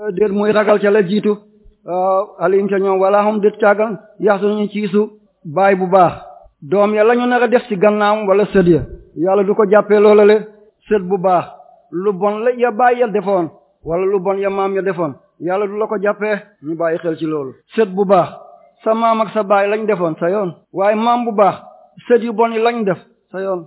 euh, déet muy ragal ca la jiitu waaw alim ca ñoom wala hum déet caagan yaxsuñu ciisu baay bu baax doom ya la ñu nar a def ci gannaam wala sët ya yàlla du ko jàppee loola le sët bu baax lu bon la ya baay ya defoon wala lu bon ya maam ya defoon yàlla du la ko jàppee ñu bàyyi xel ci loolu sët bu baax sa maam ak sa baay lañ defoon sa yoon waaye maam bu baax sët yu bon yi lañ def sa yoon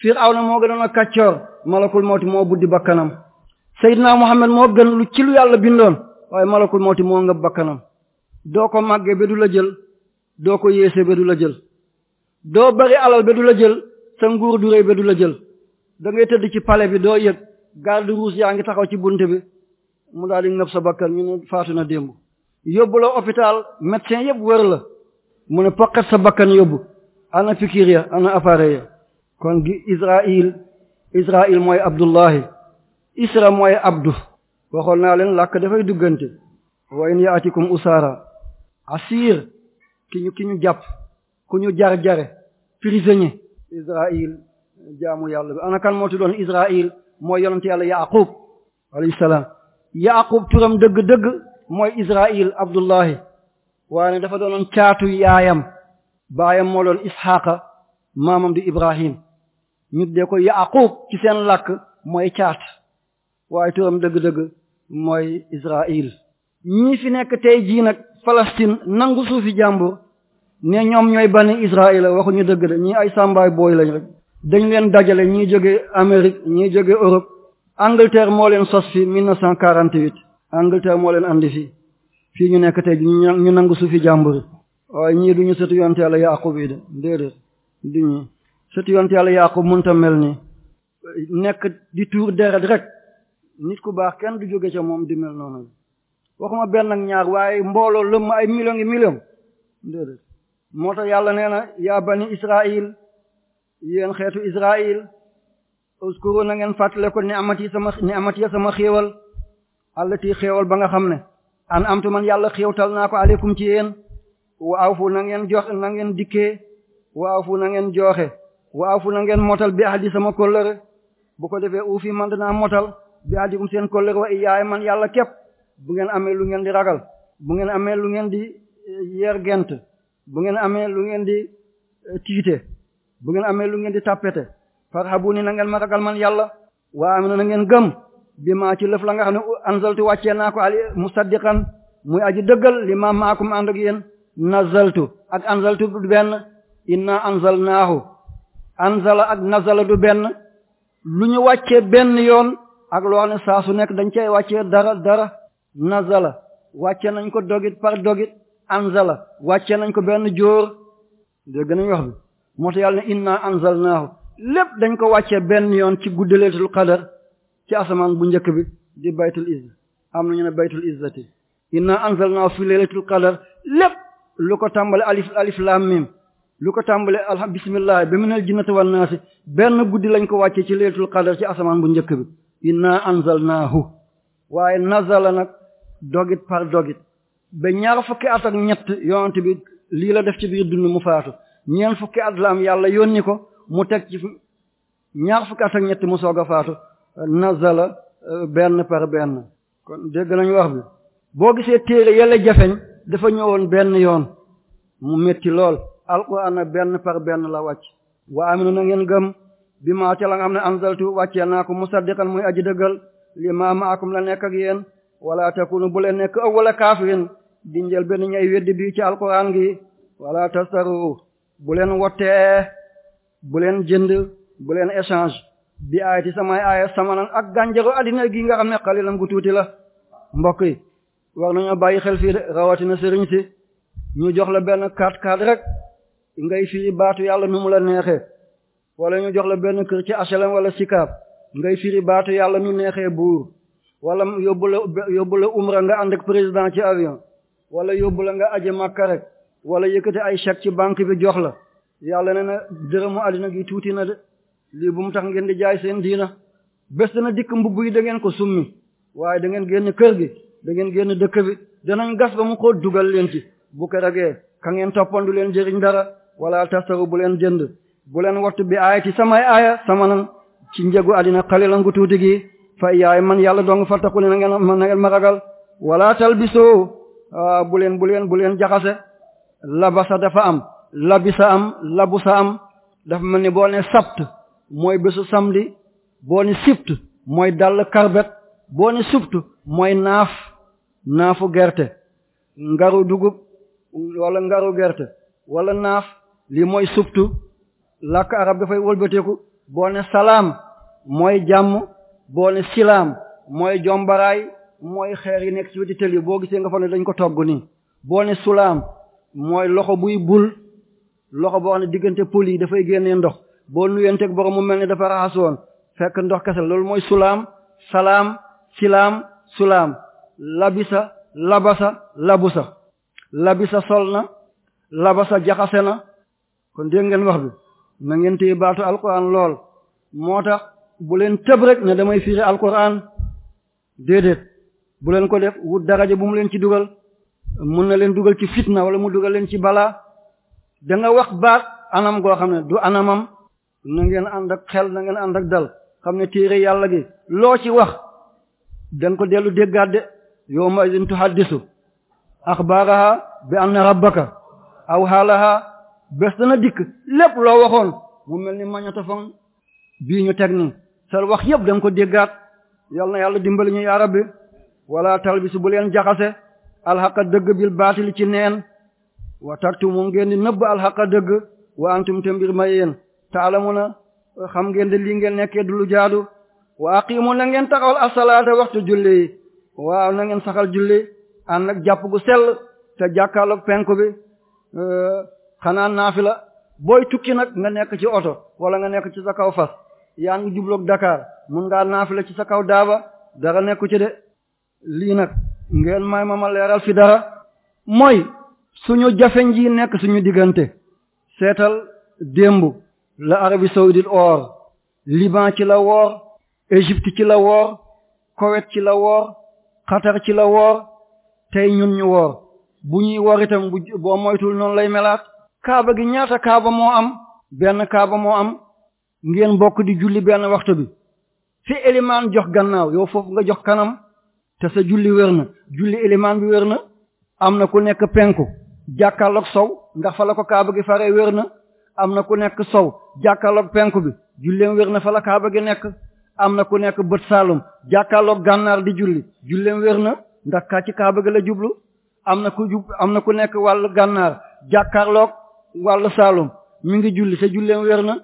Firawna moo gënoon a kàccoor malakul mawti moo buddi bakkanam Seydina Muhammad moo gën lu ci lu yàlla bindoon waaye malakul mawti moo ngëb bakkanam doo ko màggee ba du la jël doo ko yéese ba du la jël doo bari alal ba du la jël sa nguur du rëy ba du la jël da ngay tëdd ci pale bi doo yëg garde rouge yaa ngi taxaw ci bunt bi mu daal di nëb sa bakkan ñu ne faatu na démb yóbbu la hôpital médecin yëpp wër la mu ne poqet sa bakkan yóbbu ana fikir ya ana appareil ya kon gi Israël Israël mooy Abdullahi Isra mooy Abdu waxoon naa leen làkk dafay duggante wa in yaatikum usara asir ki ñu ki ñu jàpp ku ñu jar jare prisonnier Israël jaamu yàlla bi ana kan moo tuddoon Israël mooy yonent yàlla Yaqub alayhi salaam yaqub turam dëgg-dëgg mooy israil abdullahi waaye dafa doonoon caatu yaayam baayam moo doon isxaaqa maamam di ibrahim ñu dee ko yaqub ci seen làkk mooy caat waaye turam dëgg-dëgg mooy israil ñii fi nekk tey jii nag Palestine nangu suufi jàmbur ne ñoom ñooy bani Israël waxuñu dëgg de ñii ay sàmbaay booy lañ rek dañ leen dajale ñii jóge Amérique ñii jóge Europe Angleterre moo leen sos fi 1948 Angleterre moo leen andi fi fii ñu nekk tey ñu nangu suufi jàmbur waaye ñii duñu sëtu yonte yàlla Yaqub yi de déedéet duñu sëtu yonte yàlla Yaqub mënta mel nii nekk di tuur deret rek nit ku baax kenn du jóge ca moom di mel noonu waxuma benn ak ñaar waaye mbooloo lëmm ay millions yi millions déedéet moo tax yàlla nee na yaa bani israil yéen xeetu israil uskuru na ngeen fàttale ko ni amati sama ni amati sama xéewal allati xéewal ba nga xam ne an amtu man yàlla xéewtal naa ko aleykum ci yéen wa awfu na ngeen jox na ngeen dikkee wa awfu na ngeen joxe wa awfu na ngeen motal bi ahdi sama kóllëre bu ko defee uufi man danaa motal bi ahdikum seen kóllëre wa iyaay man yàlla képp bu ngeen amee lu ngeen di ragal bu ngeen amee lu ngeen di eh, yeer gent bu ngeen amee lu ngeen di eh, tiite bu ngeen amee lu ngeen di tappete farhabu ni na ngeen ma ragal man yàlla waa aminu na ngeen gëm bi maa ci lëf la nga xam ne anzaltu wàccee naa ko ali musaddiqan muy aji dëggal li ma maakum ànd ak yéen nazaltu ak anzaltu du benn inna anzalnaahu anzala ak nazala du benn lu ñu wàccee benn yoon ak loo xam ne saa su nekk dañ cay wàccee dara dara nazala wàcce nañ ko dogit par dogit anzala wàcce nañ ko benn joor dégg nañ wax bi moo tax yàlla ne inna anzalnaahu lépp dañ ko wàccee benn yoon ci guddi laylatul qadar ci asamaan bu njëkk bi di baytul izza am nañu ne baytul izzati inna anzalnaahu fi laylatul qadar lépp lu ko tàmbale alif alif laam mim lu ko tàmbale alham bismillah ba minal jinnati wan naasi benn guddi lañ ko wàccee ci laylatul qadar ci asamaan bu njëkk bi inna anzalnaahu waaye nazala nag dogit par dogit ba ñaar fukki at ak ñett yonent bi lii la def ci biir dund mu faatu ñeent fukki at la am yàlla yónni ko mu teg ci ñaar fukki at ak ñett mu soog a faatu nazala euh, benn par benn kon dégg nañu wax bi boo gisee téere yàlla jafeñ dafa ñëwoon benn yoon mu metti lool alquran benn par benn la wàcc wa aminu na ngeen gëm bi maa ca la nga xam ne anzaltu wàcceel naa ko musaddiqan muy aji dëggal li ma maakum la nekk ak yéen wala takunu bu leen nekk awwala kaafirin di njël benn ñay weddi bi ci alquran gi wala tastaru bu leen wottee bu leen jënd bu leen échange bi aay ci samay aaya samanan ak gànjaru addina gi nga xam ne xalilan gu tuuti la mbokk yi war nañoo bàyyi xel fii de rawatina sëriñ si ñu jox la benn kaat kaat rek ngay firi baatu yàlla nu mu la neexee wala ñu jox la benn kër ci HLM wala Sicap ngay firi baatu yàlla nu neexee buur wala yóbbu la yóbbu la umra nga ànd ak président ci avion wala yóbbu la nga aje Makka rek wala yëkkati ay chèque ci banque bi jox la yàlla ne na dërëmu àddina gi tuuti na de lii bu mu tax ngeen di jaay seen diina bés dana dikk mbubb yi da ngeen ko summi waaye da ngeen génn kër gi da ngeen génn dëkk bi danañ gas ba mu ko dugal leen ci bu ko ragee ka ngeen toppandu leen jëriñ dara wala tastaru bu leen jënd bu leen wattu bi aaya ci samay aaya sama nan ci njëgu àddina xalilan gu tuuti gi fa yaay man yàlla dong fattaku ne na ngeen man na ngeen ma ragal wala talbisu ah, bu leen bu leen bu leen jaxase labasa dafa am labisa am labusa am dafa mel ni boo ne sabt mooy bésu samedi boo ne sibt mooy dàll karbet boo ne subt mooy naaf naafu gerte ngaru dugub wala ngaru gerte wala naaf lii mooy subtu làkk arab dafay wëlbateeku boo ne salaam mooy jàmm boo ne silaam mooy jombaraay mooy xeer yi nekk ci wetu tël yi boo gisee nga fa ne dañ ko togg nii boo ne sulaam mooy loxo buy bul loxo boo xam ne diggante pël yi dafay génnee ndox boo nuyenteeg borom mu mel ni dafa raxasoon fekk ndox kese loolu mooy sulaam salaam silaam sulaam labisa labasa labusa labisa sol na labasa jaxase na kon dégg ngeen wax bi na ngeen téye baatu alquran lool moo tax bu leen tëb rek ne damay firi alquran déedéet bu leen ko def wut daraja bu mu leen ci dugal mun na leen dugal ci fitna wala mu dugal leen ci balaa da nga wax baat anam goo xam ne du anamam na ngeen ànd ak xel na ngeen ànd ak dal xam ne téere yàlla gi loo ci wax da ko dellu déggaat de yow ma idin tuhaddisu axbaaraha bi anna rabbaka aw xaalaha bés dana dikk lépp loo waxoon mu mel ni magnétophone bii ñu teg ni seen wax yëpp da ko déggaat yal na yàlla dimbali ñu yaa rabbi wala talbisu bu leen jaxase alxaqa dëgg bil baatili ci neen wa taktumu ngeen di nëbb alxaqa dëgg wa antum te mbir ma yéen taalamuna xam ngeen de lii ngeen nekkee du lu jaadu wa aqimu na ngeen taxawal asalaata waxtu julli yi waaw na ngeen saxal julli ànd ak jàpp gu sell te jàkkaarloog penku bi euh, xanaa naafila booy tukki nag nga nekk ci oto wala nga nekk ci sa kaw fas yaa ngi jubloog Dakar mun ngaa naafila ci sa kaw daaba dara nekku ci de lii nag ngeen may ma ma leeral fi dara mooy suñu jafeñ ji nekk suñu diggante seetal démb la Arabie saoudite or Liban ci la woor Égypte ci la woor Koweït ci la woor Qatar ci la woor tey ñun ñu woor bu ñuy woor itam bu boo moytul noonu lay melaat kaaba gi ñaata kaaba moo am benn kaaba moo am ngeen bokk di julli benn waxtu bi fi elimaan jox gannaaw yow foofu nga jox kanam te sa julli wér na julli élément bi wér na am na ku nekk penku jàkkaarloog sow ndax fa la ko kaaba gi fare wér na am na ku nekk sow jàkkaarloog penku bi julleem wér na fa la kaaba gi nekk am na ku nekk bët saalum jàkkaarloog gànnaar di julli julleem wér na ndax kaa ci kaaba gi la jublu am na ku jub am na ku nekk wàllu gànnaar jàkkaarloog wàllu saalum mi ngi julli te julleem wér na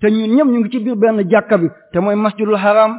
te ñun ñëpp ñu ngi ci biir benn jàkka bi te mooy masjidul haram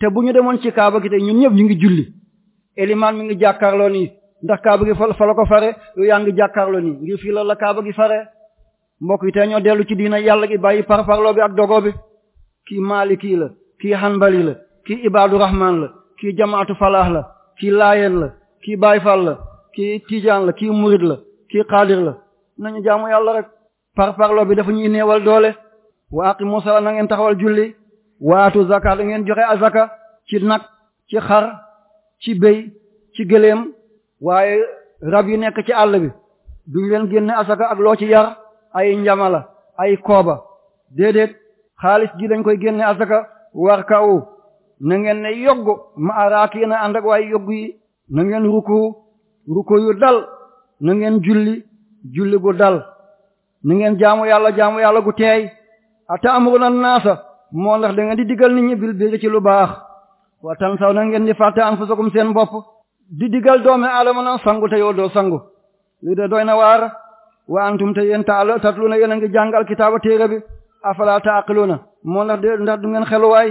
te bu ñu demoon ci kaaba gi te ñun ñëpp ñu ngi julli elimaan mi ngi jàkkaarloo nii ndax kaaba gi fa la ko fare yow yaa ngi jàkkaarloo nii ngir fii la la kaaba gi fare mbokk yi te ñoo dellu ci diina yàlla gi bàyyi parparloo bi ak dogo bi kii maaliki la kii hanbali la kii ibaadu rahman la kii jamaatu falaax la kii laayeen la kii baayfal la kii tijaan la kii murid la kii xaadir la nañu jaamu yàlla rek par parlo bi dafa ñuy neewal doole wa aqimu sala na ngeen taxawal julli waatu zakat da ngeen joxe azaka ci nag ci xar ci béy ci gëléem waaye rab yi nekk ci àll bi duñ leen génne asaka ak loo ci yar ay njamala ay kooba déedéet xaalis gi dañ koy génne asaka war kaw na ngeen ne yogg ma araaki na ànd ak waaye yogg yi na ngeen ruku ruku yu dal na ngeen julli julli gu dal na ngeen jaamu yàlla jaamu yàlla gu teey ata amruna naasa moo ndax da ngeen di digal nit ñi bil biir ci lu baax wa tan saw na ngeen di fàtte anfusakum seen bopp di digal doomi aadama na sangu te yow doo sangu lii de doy na waar wa antum te yéen taal tatlu na yéen a ngi jàngal kitaaba téere bi afala taqiluna moo ndax de ndax du ngeen xeluwaay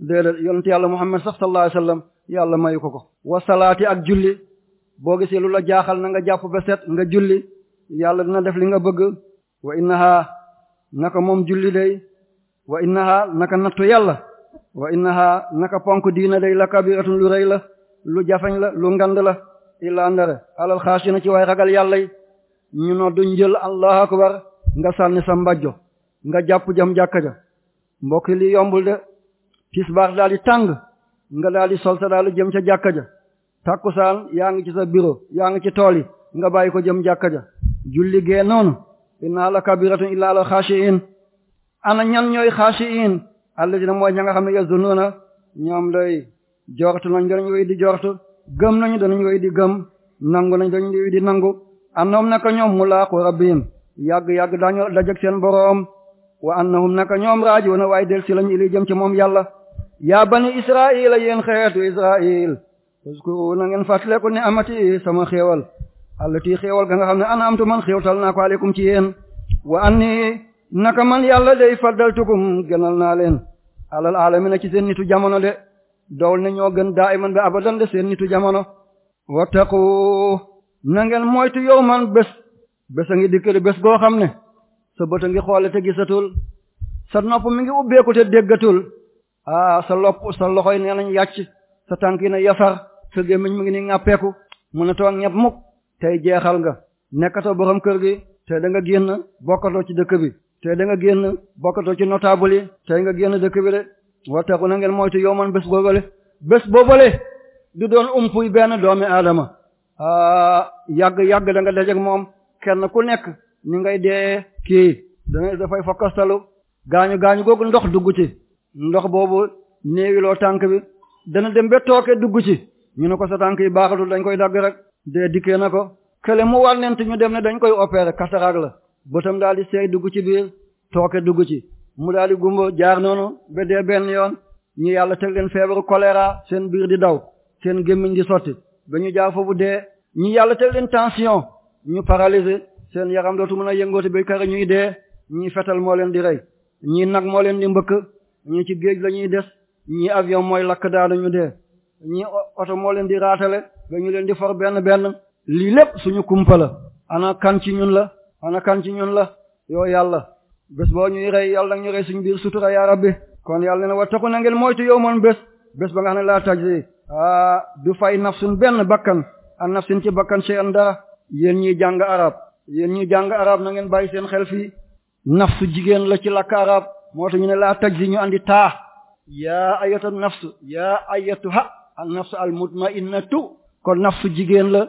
déedéet yonent yàlla muhammad sax sallallahu alayhi wasallam yàlla mayu ko ko wa salaati ak julli boo gisee lu la jaaxal na nga jàpp ba set nga julli yàlla dina def li nga bëgg wa innaha naka moom julli day wa innaha naka nattu yàlla wa innaha naka ponk diina day la kabiratun lu rëy la lu jafeñ la lu ngand la illaa ndare alal xaasina ci waay ragal yàlla yi ñu noddu njël allahu akbar nga sànni sa mbajjo nga jàpp jam jàkka ja mbokk li yombul de tisbaar daal di tàng nga daal di sol sa daal di jëm ca jàkka ja takkusaan yaa ngi ci sa bureau yaa ngi ci tool yi nga bàyyi ko jëm jàkka ja julli gee noonu inna la kabiratun illa la xaashiin ana ñan ñooy xaashiin alladina mooy ña nga xam ne yazunnuuna ñoom day jortu nañ danañ wéy di jortu gëm nañu danañ wéy di gëm nangu nañ danañ wéy di nangu annoom naka ñoom mu laaqu rabbihim yàgg-yàgg daañu dajeg seen boroom wa annahum naka ñoom raajiuna waaye del si lañu ili jëm ci moom yàlla yaa bani israil a yéen xeetu israil uskuru na ngeen fàttaleku ne amati sama xéewal allati xéewal ga nga xam ne ana amtu man xéewtal naa ko aleykum ci yéen wa anni naka man yàlla day faddaltukum gënal naa leen alal alamina ci seen nitu jamono de dool ne ñoo gën daa iman ba abadan de seen nitu jamono wattaqu na ngeen moytu yow man bés bés a ngi dikkali bés goo xam ne sa bët a ngi xoole te gisatul sa nopp mi ngi ubbeeku te déggatul ah sa lopp sa loxoy nee nañ yàcc sa tànk yi na yasar sa gémmiñ mu ngi ni ŋàppeeku mën a toog ñëpp mukk tey jeexal nga nekkatoo borom kër gi tey da nga génn bokkatoo ci dëkk bi tey da nga génn bokkatoo ci notable yi tey nga génn dëkk bi de wattaqu na ngeen moytu yow man bés boobale bés boobale du doon umpuy benn doomi aadama ah yàgg yàgg da nga dajeek moom kenn ku nekk ni ngay dee kii dana dafay fakkastalu gaañu gaañu googu ndox dugg ci ndox boobu néewiloo tànk bi dana dem ba tooke dugg ci ñu ne ko sa tànk yi baaxatul dañ koy dagg rek dee dikkee na ko kële mu wànnent ñu dem ne dañ koy opérer cataracte la bëtam daal di seey dugg ci biir tooke dugg ci mu daal di gumba jaar noonu ba dee benn yoon ñu yàlla teg leen feebaru choléra seen biir di daw seen gémmiñ di sotti dañu jaar foofu dee ñi yàlla teg leen tension ñu paralysé seen yaram dootu mën a yëngoote ba kara ñuy dee ñi fetal moo leen di rey ñi nag moo leen di mbëkk ñi ci géej la ñuy des ñi avion mooy lakk daa dañu dee ñi oto moo leen di raatale dañu leen di for benn benn lii lépp suñu kumpa la ana kan ci ñun la ana kan ci ñun la yoo yàlla bés boo ñuy rey yàlla nag ñu rey suñu biir sutura yaa rabbi kon yàlla ne wa taxu na ngeen moytu yow moon bés bés ba nga xam ne laa tajzi ah du fay nafsun benn bakkan an nafsin ci bakkan shay'an dara yéen ñiy jàng arab yéen ñiy jàng arab na ngeen bàyyi seen xel fii nafsu jigéen la ci làkk arab moo tax ñu ne laa tajzi ñu andi taa yaa ayatu nafsu yaa ayatuha an nafsu al mutma'innatu kon nafsu jigéen la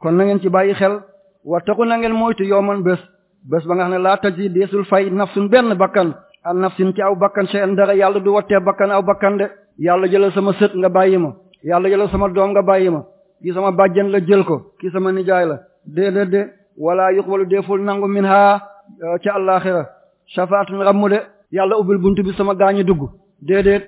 kon na ngeen ci bàyyi xel wattaqu na ngeen moytu yowman bés bés ba nga xam ne laa taji deesul fay nafsun benn bakkan an nafsin ci aw bakkan seen dara yàlla du wattee bakkan aw bakkan de yàlla jëlal sama sët nga bàyyi ma yàlla jëlal sama doom nga bàyyi ma kii sama bàjjen la jël ko kii sama nijaay la déedéet de wala yuqbalu deeful nangu min ha euh, ca àllaaxira shafaatun rammu de yàlla ubbil buntu bi sama gaañu dugg déedéet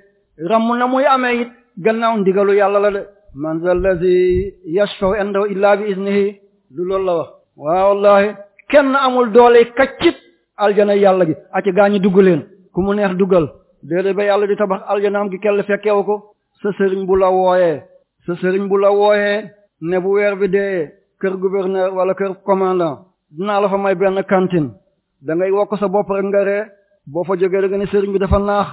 ramm na muy amee it gannaaw ndigalu yàlla la de man zal lazi yashfa'u indahu illa bi iznihi lu loolu la wax waaw wallahi kenn amul doole kaccit aljana yàlla gi ak gaañu dugg leen ku mu neex duggal déedéet ba yàlla di tabax aljanaam gi kell fekkewu ko sa sëriñ bu la wooyee sa sëriñ bu la wooyee ne bu weer bi dee kër gouverneur wala kër commandant dinaa la fa may benn cantine da ngay wokk sa bopp rek nga ree boo fa jógee da nga ne sëriñ bi dafa naax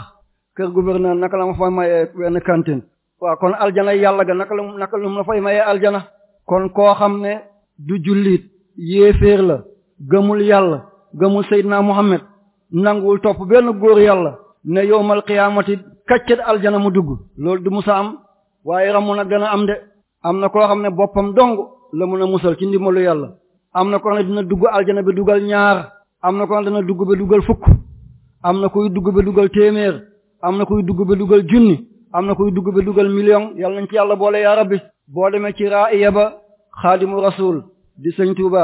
kër gouverneur naka la ma fay mayee benn cantine waaw kon aljana yàlla ga naka la naka la ma fay mayee aljana kon koo xam ne du jullit yéeféer la gëmul yàlla gëmul Seydina Muhammad nanguwul topp benn góor yàlla ne yowmal qiyaamati kàccet aljana mu dugg loolu du musa am waaye ramu na gën a am de am na koo xam ne boppam dong la mën a musal ci ndimbalu yàlla am na koo xam ne dina dugg aljana bi dugal ñaar am na koo xam ne dina dugg ba dugal fukk am na kuy dugg ba dugal téeméer am na kuy dugg ba dugal junni am na kuy dugg ba dugal million yàlla nañ ci yàlla boole yaa rabbi boo demee ci raaya ba xaadimu rasul di sëñ Tuuba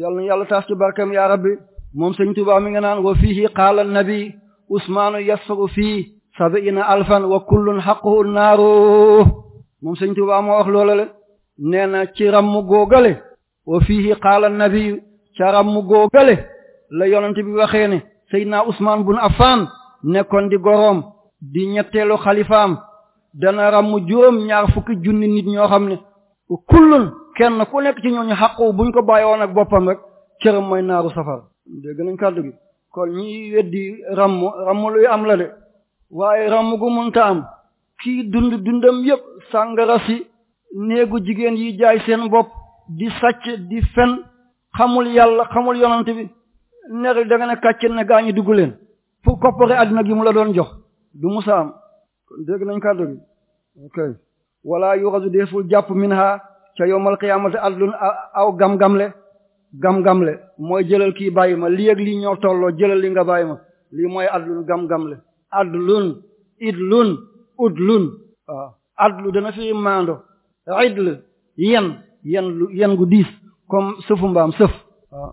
yàlla na yàlla taas ci barkam yaa rabbi moom sëñ Tuubaa mi nga naan wa fiihi qaala nabi usmaanu yasru fii sabiina alfan wa kullun xaquhu naaru moom sëñ Tuubaa moo wax loola le nee na ci rammu góogale wa fiihi qaala nabi ca rammu góogale la yonent bi waxee ne Seydina Usmaan bun Affaan nekkoon di goroom di ñetteelu xalifaam dana rammu juróom ñaar fukki junni nit ñoo xam ne kullun kenn ku nekk ci ñooñu xaqu buñ ko bàyyi woon ak boppam rek cëram mooy naaru safar dégg nañ kàddu gi kon ñi weddi ramm ramm luy am la de waaye ramm gu munta am kii dund dundam yépp sàngara si néegu jigéen yi jaay seen bopp di sàcc di fen xamul yàlla xamul yonant bi neri da nga ne kàccen ne gaa ñi dugg leen pour coppare àdduna gi mu la doon jox du musa am kon dégg nañ kàddu gi ok wala yuxasu deeful jàpp min ha ca yowmal qiyaamati adlun aw gam-gamle gam-gamle mooy jëlal kii bàyyi ma lii ak lii ñoo tolloo jëlal li nga bàyyi ma lii mooy adlun gam-gamle adlun idlun udlun waaw adlu dana fi maando idl yen yen gu diis comme sëfu mbaam sëf waaw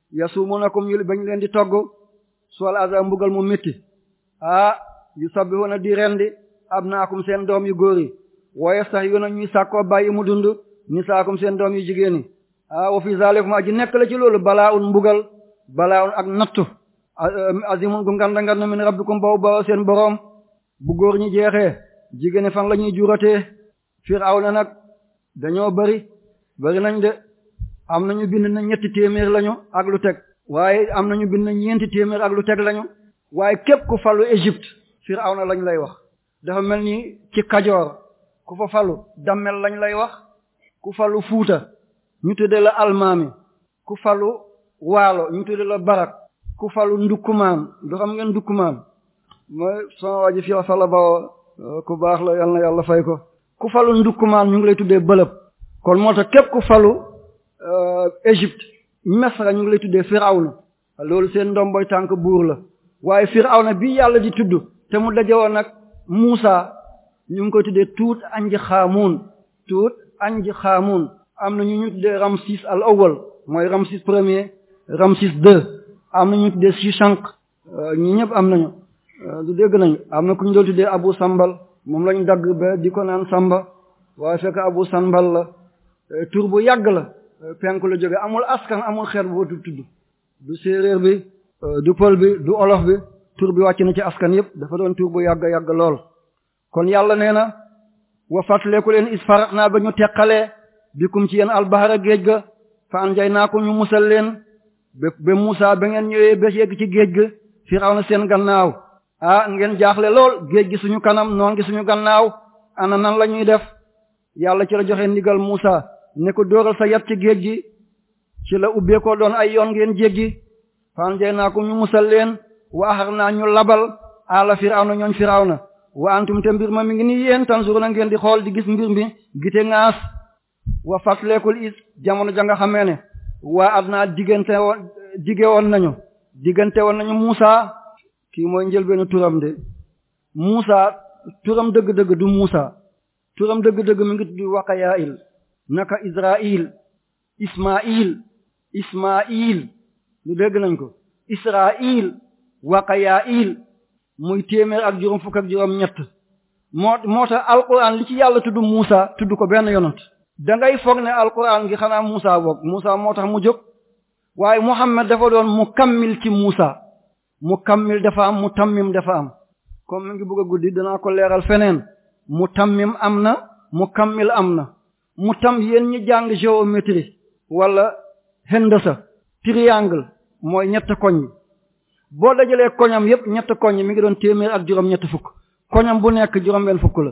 yasumunakum ñu bañ leen di togg suwal azab mbugal mu métti ah yu sabbihuna di rendi abnaakum seen doom yu góor yi waaye sax yu na ñuy sàkkoo bàyyi mu dund nisaakum seen doom yu jigéen yi ah wa fi zalikum aji nekk la ci loolu balaa un mbugal balaa un ak nattu azimun gu nganda nganda min rabbikum baw ba seen boroom bu góor ñi jeexee jigéen fan la ñuy juratee Firawna nag dañoo bari bari nañ de am nañu bind na ñetti téeméer lañu ak lu teg waaye am nañu bind na ñeenti téeméer ak lu teg lañu waaye képp ku falu Égypte Firawna lañ lay wax dafa mel ni ci Kajoor ku fa falu Dammel lañ lay wax ku falu Fuuta ñu tuddee la almaami ku falu waalo ñu tudde la barak ku falu ndukkumaan du xam ngeen ndukkumaan mooy sama waa ji fi wax la bawoo euh, ku baax la yal na yàlla fay ko ku falu ndukkumaan ñu ngi lay tuddee bëlëb kon moo tax képp ku falu euh, Égypte Misra ñu ngi lay tuddee Firawna loolu seen ndomboy tànk buur la waaye Firawna bi yàlla di tudd te mu daje woon nag Muusa ñu ngi koy tuddee tuut anj xaamuun tuut anj xaamuun am na ñu ñu tuddee Ramsis al awwal mooy Ramsis premier Ramsis deux am na ñu tuddee Shishaq euh, ñi ñëpp am nañu euh, du dégg nañu am na ku ñu doon tuddee Abu Sambal moom lañu dagg ba di ko naan Samba waaye fekk Abu Sambal la euh, tur bu yàgg la euh, penku la jóge amul askan amul xeet bu tudd tudd du séeréer bi euh, du pël bi du olof bi tur bi wàcc na ci askan yépp dafa doon tur bu yàgg yàgg lool kon yàlla nee na wa fàttaleku leen is farat naa ba ñu teqalee bikum ci yéen albahara géej ga fa an jay naa ko ñu musal leen ba ba Musaa ba ngeen ñëwee ba yegg ci géej ga Firawna seen gannaaw ah ngeen jaaxle lool géej gi suñu kanam noon gi suñu gannaaw ana nan la ñuy def yàlla ci la joxe ndigal Musa ne ko dóoral sa yat ci géej gi ci la ubbee ko doon ay yoon ngeen jéggi fan jay naa ko ñu musal leen wa axar naa ñu labal ala firawna ñooñ firawna wa antum te mbir ma mi ngi ni yéen tanzuruna ngeen di xool di gis mbir mi gite ŋaas wa fàtleekul is jamono ja nga xamee ne waa adnaa diggante woon dige woon nañu diggante woon nañu Muusa kii mooy njëlbeenu turam de Muusa turam dëgg-dëgg du Muusa turam dëgg-dëgg mi ngi tudd waqayail naka israil ismail ismail lu dégg nañ ko israil waqayail muy téeméer ak juróom fukk ak juróom ñett moo moo tax alquran li ci yàlla tudd Muusa tudd ko benn yonant da ngay foog ne alquran gi xanaa Muusa boog Muusa moo tax mu jóg waaye Muhammad dafa doon mukammil ci Muusa mu kammil dafa am mu tammim dafa am comme mi ngi bëgg a guddi danaa ko leeral feneen mu tammim am na mu kammil am na mu tam yéen ñi jàng géométrie wala hendasa triangle mooy ñett koñ boo dajalee koñam yépp ñett koñ mi ngi doon téeméer ak juróom ñett fukk koñam bu nekk juróom benn fukk la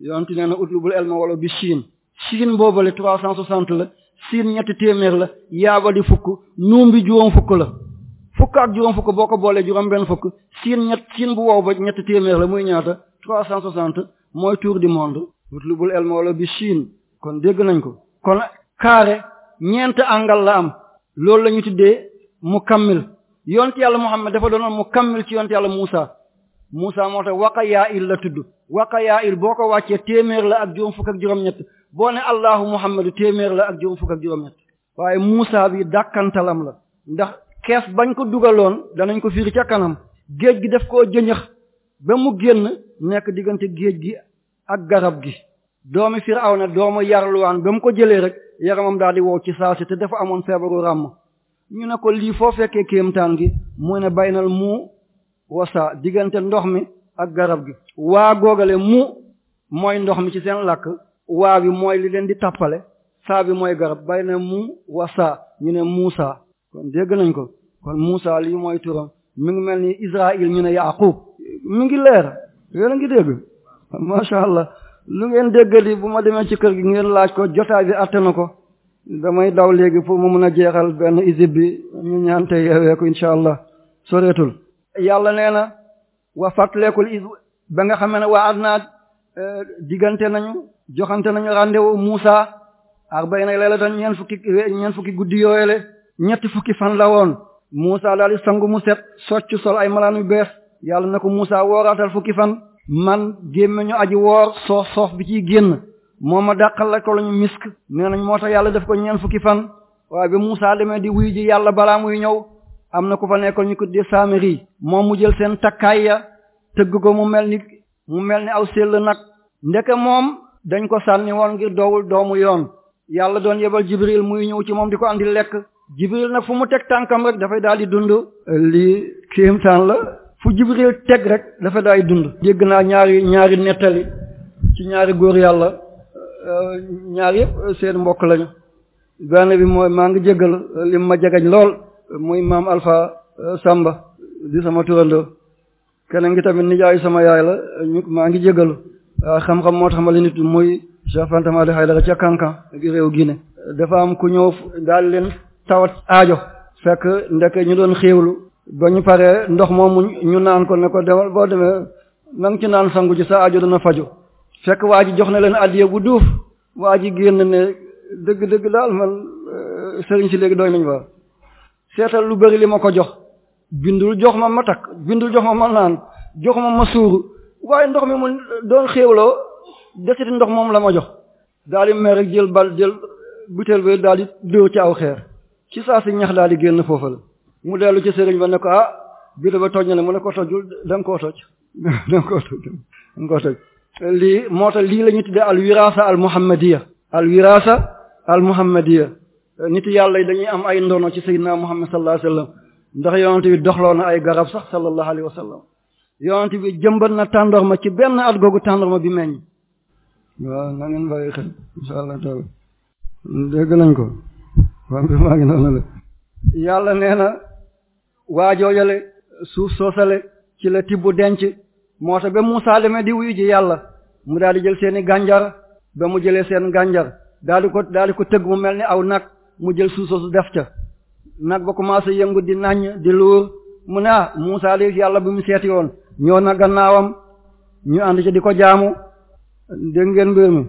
yonentu nee na utlubul elma wala bi siin siin boobale trois cent soixante la siin ñetti téeméer la yaaba di fukk nuum bi juróom fukk la fukk ak juróom fukk boo ko boolee juróom benn fukk siin ñett siin bu wow ba ñetti téeméer la muy ñaata trois cent soixante mooy tour du monde utlubul elma wala bi siin kon dégg nañ ko kon carré ñeent angal la am loolu la ñu tuddee mukammil yonent yàlla Muhammad dafa doonoon mukammil ci yonent yàlla Muusa Muusa moo tax waqa yaa il la tudd waqa yaa il boo ko wàccee téeméer la ak juróom fukk ak juróom-ñett boo ne allahu Muhammadu téeméer la ak juróom fukk ak juróom-ñett waaye Muusa bi dàkkantalam la ndax kees bañ ko dugaloon danañ ko firi ca kanam géej gi daf koo jëñëx ba mu génn nekk diggante géej gi ak garab gi doomi Firawna doomu yarluwaan ba mu ko jëlee rek yaramam daal di wow ci saa si te dafa amoon feebaru ràmm ñu ne ko lii foo fekkee kéemtaan gi mu ne baynal mu wasa diggante ndox mi ak garab gi waa googale mu mooy ndox mi ci seen làkk waa bi mooy li leen di tappale saa bi mooy garab bay na mu wasa ñu ne Muusa kon dégg nañ ko kon Musa lii mooy turam mi ngi mel ni Israël ñu ne Yaqub mi ngi leer yéen a ngi dégg macha allah lu ngeen dégg di bu ma demee ci kër gi ngeen laaj ko jotaay bi atte na ko damay daw léegi pour mu mën a jeexal benn isib bi ñu ñaante yeewee ko incha allah soreetul yàlla nee na wa fàttalekul is ba nga xam ne waa adnaa euh, diggante nañu joxante nañu rendez-vous Musa arbayna laylatan ñeent fukki ñeent fukki guddi yooyele ñetti fukki fan la woon Musa daal di sangu mu set socc sol ay malaan yu bees yàlla na ko Musa wooraatal fukki fan man gémmeñu aji woor soof soof bi ciy génn moo ma dàqal la ko lañu misk nee nañ moo tax yàlla def ko ñeent fukki fan waaye bi Musaa demee di wuy ji yàlla balaa muy ñëw am na ku fa nekkoon ñu ko di Samiri moom mu jël seen takkaay ya tëgg ko mu mel ni mu mel ni aw sell nag ndeke moom dañ ko sànni woon ngir doowul doomu yoon yàlla doon yebal Jibril muy ñëw ci moom di ko andi lekk Jibril nag fu mu teg tànkam rek dafay daal di dund lii kéemtaan la fu Jibril teg rek dafa daal di dund dégg naa ñaari ñaari nettali ci ñaari góor yàlla euh, ñaar yëpp seen mbokk lañu benn bi mooy maa ngi jéggal li ma jegañ lool muy maam Alpha euh, Samba di sama turandoo keneen ngi tamit nijaayu sama yaay la ñu maa ngi jéggalu euh, xam-xam moo tax ma la nit muy Cheikh Fanta Madi Haydara ca Kankan gi réew Guinée dafa am ku ñëw daal leen tawat aajo fekk ndek ñu doon xéewlu ba ñu paree ndox moomu ñu naan ko ne ko demal boo demee na nga ci naan sangu ji sa aajo dana faju fekk waa ji jox na leen addiye bu duuf waa ji génn ne dëgg-dëgg daal man euh, sëriñ si léegi doy nañ waa seetal lu bari li ma ko jox bindul jox ma ma takk bindul jox ma ma naan jox ma ma suuru waaye ndox mi mu doon xéewloo desiti ndox moom la ma jox daal di mer rek jël bal jël butéel bi daal di dóor ci aw xeer ci saa si ñax daal di génn foofa la mu dellu ci sëriñ ba ne ko ah bi ba toj na ne mu ne ko tojul da nga koo toj da nga ko toj lii moo tax lii la ñu tuddee al wirasa al muhammadiya al wirasa al muhammadiya nit yàlla yi dañuy am ay ndono ci sayyidina muhammad sallallahu alayhi wasallam ndax yonent bi doxloo na ay garab sax sallallahu alayhi wasallam yonent bi jëmbat na tàndorma ci benn at googu tàndorma bi meññ waaw na ngeen bàyyi xel insha allah taala dégg nañ ko wante maa ngi noonu la yàlla nee na waajoo yale suuf soosale ci la tibb denc moo tax ba Muusaa demee di wuyu ji yàlla mu daal di jël seeni gànjar ba mu jëlee seen gànjar daal di ko daal di ko tëgg mu mel ni aw nag mu jël suuf soosu def ca nag ba commencé yëngu di naññ di luur mu ne ah Muusaa de yàlla bu mu seeti woon ñëw na gannaawam ñu ànd ci di ko jaamu dégg ngeen mbir mi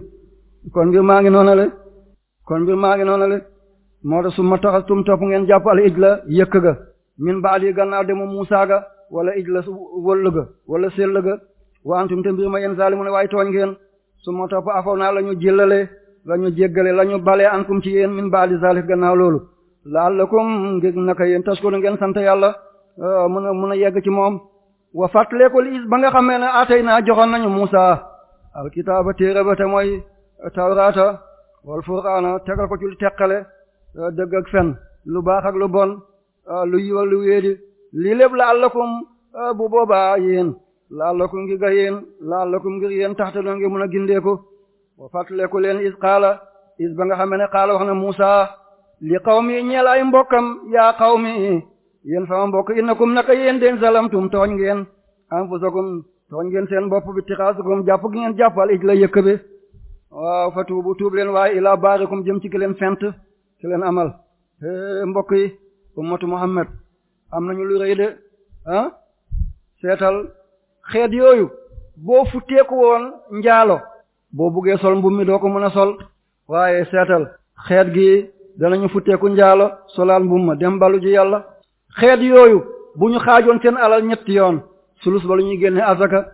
kon mbir maa ngi noonu la kon bi maa ngi noonu le moo tax su ma taxas tum topp ngeen jàpp al ijla yëkk ga min baal yi gannaaw demu Muusaa ga wala ijla su wëll ga wala sell ga wa antum te mbir ma yéen zaalimu ne waaye tooñ ngeen su ma topp afaw naa la ñu jëllale la ñu jéggale la ñu balee ankum ci yéen min baali zalik gannaaw loolu la'allakum ngir naka yéen tashkuru ngeen sant yàlla euh, mën a mën a yegg ci moom wa fàttalekul is ba nga xamee ne atay naa joxoon nañu Musa alkitaaba téere ba te mooy tawraata wal furqaana tegal ko ci lu teqale euh, dëgg ak fen lu baax ak lu bon euh, lu yiw ak lu wéedi lii lépp la allakum euh, bu boobaa yéen la allakum ngi ga yéen la allakum ngir yéen taxte noo ngi mën a gindeeku wa fàttaleku leen is xaala is ba nga xamee ne xaala wax na Musa li qawmi ñeel ay mbokkam yaa qawmi yéen sama mbokk innakum naka yéen den zalamtum tooñ ngeen anfusakum tooñ ngeen seen bopp bi tixaasukum jàpp gi ngeen jàppal ij la yëkk bi waaw fa tuubu tuub leen waaye ilaa baarikum jëm ci ki leen fent ki leen amal mbokk yi ummatu muhammad am nañu lu rëy de ah seetal xeet yooyu boo futteeku woon njaalo boo buggee sol mbubb mi doo ko mën a sol waaye seetal xeet gi danañu futteeku njaalo solaal mbumma dem balu ji yàlla xeet yooyu bu ñu xaajoon seen alal ñetti yoon sulus ba lu ñuy génne azaka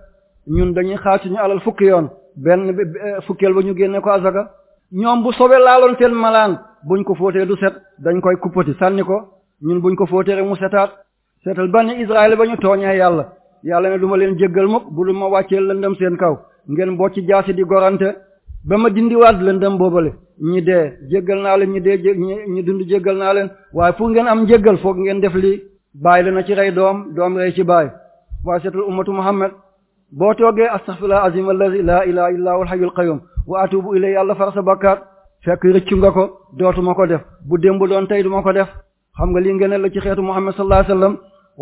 ñun dañuy xaaj suñu alal fukki yoon benn eh, fukkeel ba ñu génne ko azaka ñoom bu sobe laaloon seen malaan buñ ko fóotee du set dañ koy kuppati sànni ko ñun buñ ko fóotee rek mu setaat seetal bani Israël ba ñu tooñee yàlla yàlla ne duma leen jéggal mukk bu lu ma wàccee lëndëm seen kaw ngeen bocc jaasi di gorante ba ma dindiwaat lëndëm boobale ñi dee jéggal naa leen ñi dee ñi dund jéggal naa leen waaye pour ngeen am jéggal foog ngeen def lii bàyyi la na ci rey doom doom rey ci bàyyi waaye seetal ummatu Muhammad boo toogee astaghfirullah azim allazi la ilaha illa huwal hayyul qayyum wa atubu ilay yàlla far sa bakkaat fekk rëccu nga ko dootuma ko def bu démb doon tey duma ko def xam nga lii ngeen la ci xeetu Muhammad sallallahu alayhi wasallam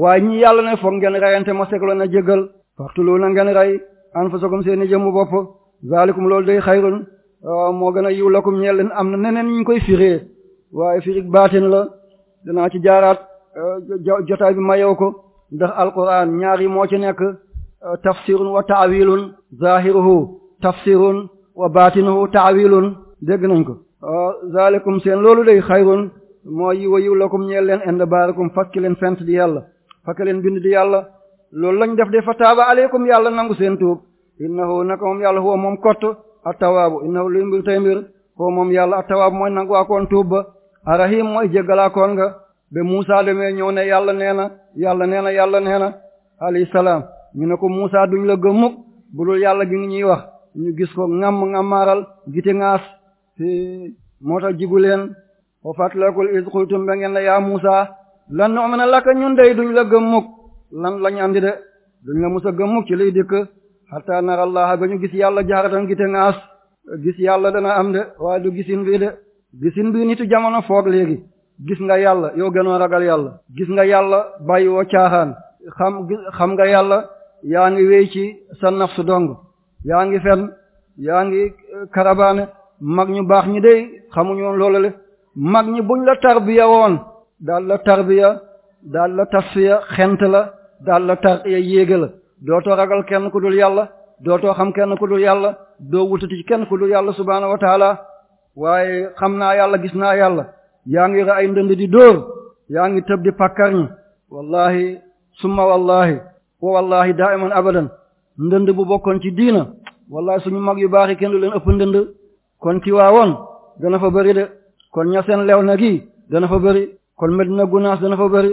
waaye ñi yàlla ne foog ngeen rayante ma seglo na jéggal faxtuloo na ngeen ray anfusakum seeni jëmm bopp zalikum loolu day xayrun ah, moo gën a yiw lakum ñeel leen am na neneen ñu koy firee waaye firig baatin la danaa ci jaaraat ah, jotaay bi mayew ko ndax alquran ñaar yi moo ci nekk ah, tafsirun wa ta'wilun zahiruhu tafsirun wa baatinuhu taawilun dégg nañ ko oh, zalikum seen loolu day xayrun moo yi wa yiw lakum ñeel leen ind baarakum fakki leen fent di yàlla fakki leen bind di yàlla loolu lañ def de fa taaba aleykum yàlla nangu seen tuub innahu naka moom yàlla huwa moom kott attawaabu innahu luy mbir tey mbir huwa moom yàlla attawaabu mooy nangu akoon tuub ba arahim mooy jéggalaakoon nga ba Musa demee ñëw ne yàlla nee na yàlla nee na yàlla nee na alayhi salaam ñu ne ko Musa duñ la gëm mukk bu dul yàlla gi ngi ñuy wax ñu gis ko ngam ngamaaral gite ngaas fi moo tax jigu leen o fatlakul is xultum ba ngeen la yaa Musa lan nu am na laka ñun dey duñ la gëm mukk lan lañ andi de duñ la musa gëm mukk ci liy dikk hatta nara allah ba ñu gis yàlla jaaratan gite ngaas gis yàlla dana am de waaye du gisin bii de gisin bii nitu jamono foog léegi gis nga yàlla yow gënoo ragal yàlla gis nga yàlla bàyyi woo caaxaan xam xam nga yàlla yaa ngi wéy ci sa nafsu dong yaa ngi fen yaa ngi eh, karabaane mag ñu baax ñi dey xamuñu woon loolu le mag ñi buñ la tarbiya woon daal la tarbiya daal la tasfiya xent la daal la tarbiya yéega la dootoo ragal kenn ku dul yàlla dootoo xam kenn ku dul yàlla doo wutati ci kenn ku dul yàlla subhaanahu wa waaye xam naa yàlla gis naa yàlla yaa ngi ay ndënd di dóor yaa ngi tëb di pàkkar ñi wallahi summa wallahi wa wallahi daiman abadan ndënd bu bokkoon ci diina wallahi suñu mag yu baax yi kenn du leen ëpp ndënd kon ci waawoon dana fa bëri de kon ñaseen lew na gi dana fa bëri kon Medina Gunaas dana fa bëri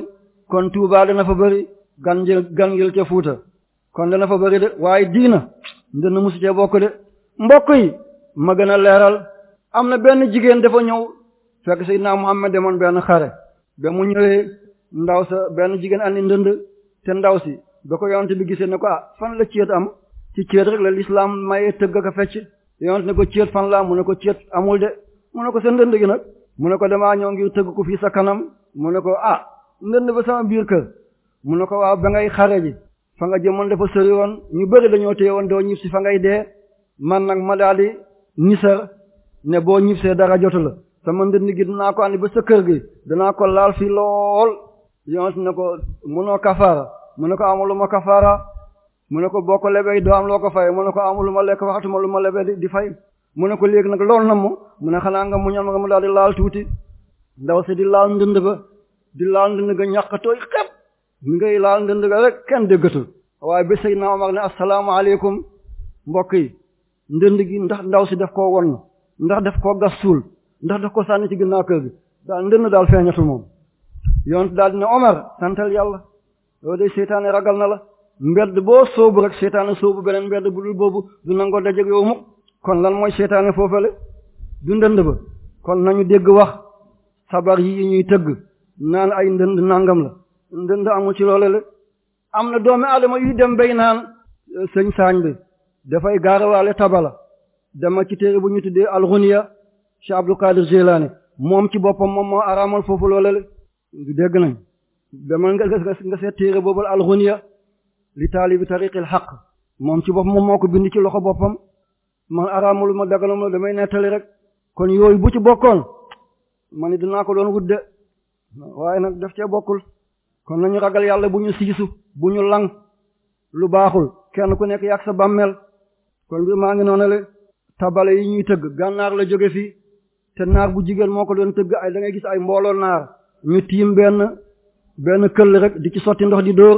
kon Touba dana fa bëri gan gan ngil ca Fuuta kon dana fa bëri de waaye diina ngën na musu cee bokk de mbokk yi ma gën a leeral am na benn jigéen dafa ñëw fekk Seydina Muhammad demoon benn xare ba mu ñëwee ndaw sa benn jigéen andi ndënd te ndaw si ba ko yonent bi gisee ne ko ah fan la céet am ci céet rek la lislaam maye tëgg ak a fecc yonent ne ko céet fan la mu ne ko céet amul de mu ne ko sa ndënd gi nag mu ne ko damaa ñëw ngir tëgg ko fii sa kanam mu ne ko ah ndënd ba sama biir kër mu ne ko waaw ba ngay xare ji fa nga jëmoon dafa sori woon ñu bëri dañoo téye woon doo ñib si fa ngay dee man nag ma daal di nisar ne boo ñib see dara jotu la sama ndënd gi dinaa ko andi ba sa kër gi danaa ko laal fi lool yonent ne ko mënoo kafaara mu ne ko amulu ma kafaara mu ne ko boo ko lebee doo am loo ko fay mu ne ko amulu ma lekk waxatuma lu ma lebee di fay mu ne ko léegi nag loolu na mu mu ne xanaa nga muñal ma nga mu daal di laal tuuti ndaw si di laal ndënd ba di laal ndënd nga ñàkkatooy xepp mi ngay laal ndënd nga rek kenn déggatul waaye ba sëy naa Omar ne asalaamaaleykum mbokk yi ndënd gi ndax ndaw si def koo won ndax def koo gas suul ndax daf ko sànni ci ginnaaw kër gi daal ndënd daal feeñatul moom yonent daal dina Omar santal yàlla yow de seytaane ragal na la mbedd boo soobu rek seytaane soobu beneen mbedd bu dul boobu du nangoo dajeeg yow mukk kon lan mooy seytaane foofale du ndënd ba kon nañu dégg wax sabar yi ñuy tëgg naan ay ndënd nangam la ndënd amu ci loole la am na doomi aadama yuy dem bay naan eh, sëñ saañ bi dafay gaarawaale tabala dama ci téere bu ñu tuddee alxuniya Cheikh Abdul Qadir Jilani moom ci boppam moom moo araamal foofu loole la dégg nañ dama nga nga seet téere boobu alxuniya li taalibi tariqil xaq moom ci boppam moom moo ko bind ci loxo boppam man araamul ma daganam la damay nettali rek kon yooyu bu ci bokkoon ma ni dinaa ko doon wut de waaye nag def cee bokkul kon nañu ragal yàlla bu ñu siisu bu ñu lang lu baaxul kenn ku nekk yàq sa bàmmeel kon bi maa ngi noonale tabale yi ñuy tëgg gànnaar la jóge fii te naar bu jigéen moo ko doon tëgg ay da ngay gis ay mbooloo naar ñu tiim benn benn këll rek di ci sotti ndox di dóor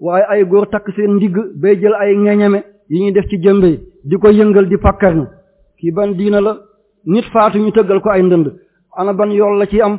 waaye ay góor takk seen ndigg bay jël ay ŋeñame yi ñuy def ci jëmbe di ko yëngal di pàkkar ni kii ban diina la nit faatu ñu tëggal ko ay ndënd ana ban yool la ci am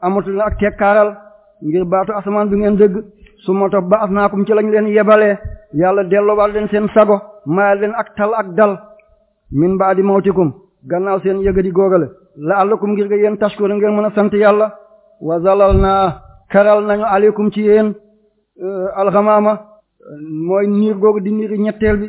amatul ak tekkaaral ngir baatu asamaan bi ngeen dégg su ma topp ba asnaakum ci lañ leen yebalee yàlla delloowaat leen seen sago mayal leen ak tal ak dal min baadi mawtikum gannaaw seen yëgadi googale la'allakum ngir nga yéen tashkuru ngeen mën a sant yàlla wa zalal naa karal nañu aleykum ci yéen euh, alxamaama mooy niir googu di niiri ñetteel bi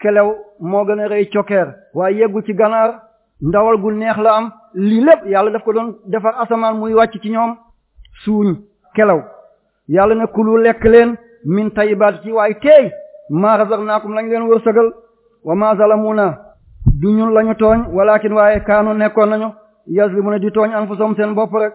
kelew moo gën a rëy cokkeer waaye yeggu ci ganaar ndawal gu neex la am lii lépp yàlla daf ko doon defar asamaan muy wàcc ci ñoom suuñ kelaw yàlla ne kulu lekk leen min tayibaat ci waay teey maa razaqnaakum lañ leen wërsëgal wa ma zalamuna du ñun lañu tooñ walakin waaye kaanu nekkoon nañu yazlimuna di tooñ anfusahum seen bopp rek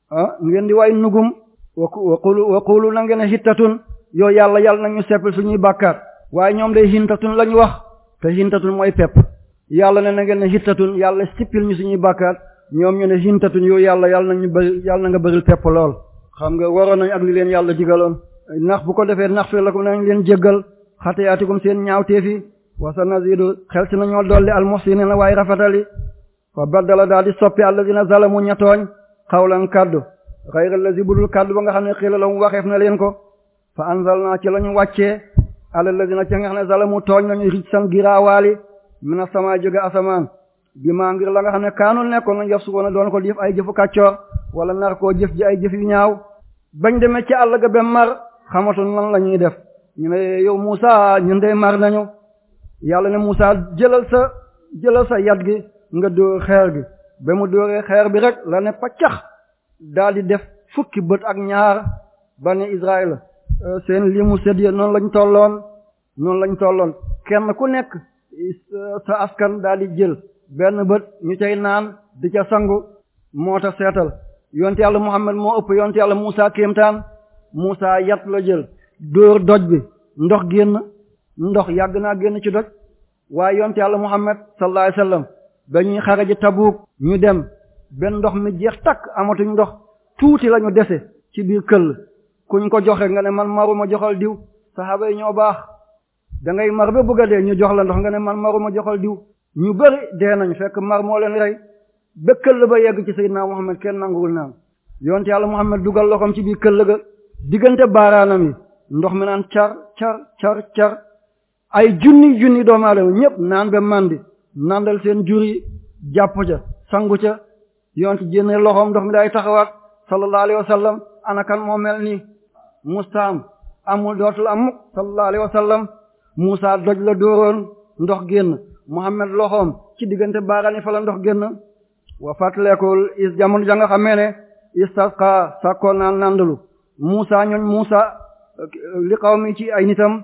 ah ngeen di way nugum waqulu waqulu na ngeen a hittatun yow yàlla yàlla nañu seppal suñuy bàkkaar waaye ñoom day hintatun lañu wax te hintatun mooy pepp yàlla ne na ngeen ne hittatun yàlla sippil ñu suñuy bàkkaar ñoom ñu ne hintatun yow yàlla yàlla nañu bëri yàlla na nga bëril pepp lool xam nga waroon nañu ak li leen yàlla digaloon ndax bu ko defee nax fi la ko nañ leen jéggal xatayaatikum seen ñaawteefi wasa nazidu xel si nañoo dolli almuhsinin la waaye rafetali fa baddala daal di soppi alladina zalamu ña tooñ xawlan kaddu xayra lazi budul kaddu ba nga xam ne xila la mu waxeef na leen ko fa anzalna ci la ñu wàccee ala lazina ca nga xam ne zalamu tooñ nañu rij san giraawaali mina sama jóge asamaan bi maa ngir la nga xam ne kaanul nekkoon nañ jëf su woon doon ko jëf ay jëfu kàccoor wala nar koo jëf ji ay jëf yu ñaaw bañ demee ci àll ga ba mar xamatul lan la ñuy def ñu ne yow Musa ñun de mar nañu yàlla ne Musaa jëlal sa jëlal sa yat gi nga dóor xeer gi ba mu dóoree xeer bi rek la ne paccax daal di def fukki bët ak ñaar bani Israël euh, seen limu sët ya noonu lañ tolloon noonu lañ tolloon kenn ku nekk euh, sa askan daal di jël benn bët ñu cay naan di ca sangu moo tax seetal yonte yàlla Muhammad moo ëpp yonte yàlla Muusa kéemtaan Muusa yat la jël dóor doj bi ndox génn ndox yàgg naa génn ci doj waaye yonte yàlla Muhammad sallallahu alayhi wasallam dañuy xare ji Tabuk ñu dem benn ndox mi jeex takk amatuñ ndox tuuti lañu dese ci biir këll kuñ ko joxe nga ne man maruma joxal diw saxaaba yi ñoo baax da ngay mar ba bëgg a dee ñu jox la ndox nga ne man maruma joxal diw ñu bëri dee nañ fekk mar moo leen rey ba këll ba yegg ci Seydina Muhammad kenn nanguwul naan yonte yàlla Muhammad dugal loxoom ci biir këll ga diggante baaraanam yi ndox mi naan car car car car ay junni junni doomu aadama ñëpp naan ba màndi nandal seen jur yi jàpp ca sangu ca yonent génne loxoom ndox mi day taxawaat sallallahu alayhi wa sallam ana kan moo mel ni mustaam amul dootul am mukk sallallahu alayhi wa sallam Musa doj la dóoroon ndox génn Muhammad loxoom ci diggante baaraani fa la ndox génn wa fàttalekul is jamono ja nga xamee ne istasqa sàkkoon naa nandalu Musa ñooñ Musa li xaw mi ci ay nitam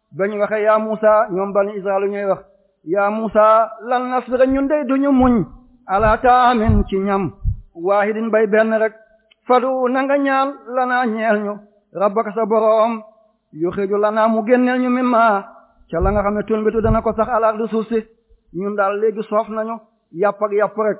bañ waxe yaa Musa ñoom bani Israël ñooy wax yaa Musa lan nasbira ñun dey duñu muñ ala taamin ci ñam waahidin bay benn rek fadu na nga ñaan lanaa ñeel ñu rabbaka sa boroom yuxiju lanaa mu génneel ñu mimma ca la nga xam ne tunbitu dana ko sax alaar di suuf si ñun daal léegi soof nañu yàpp ak yàpp rek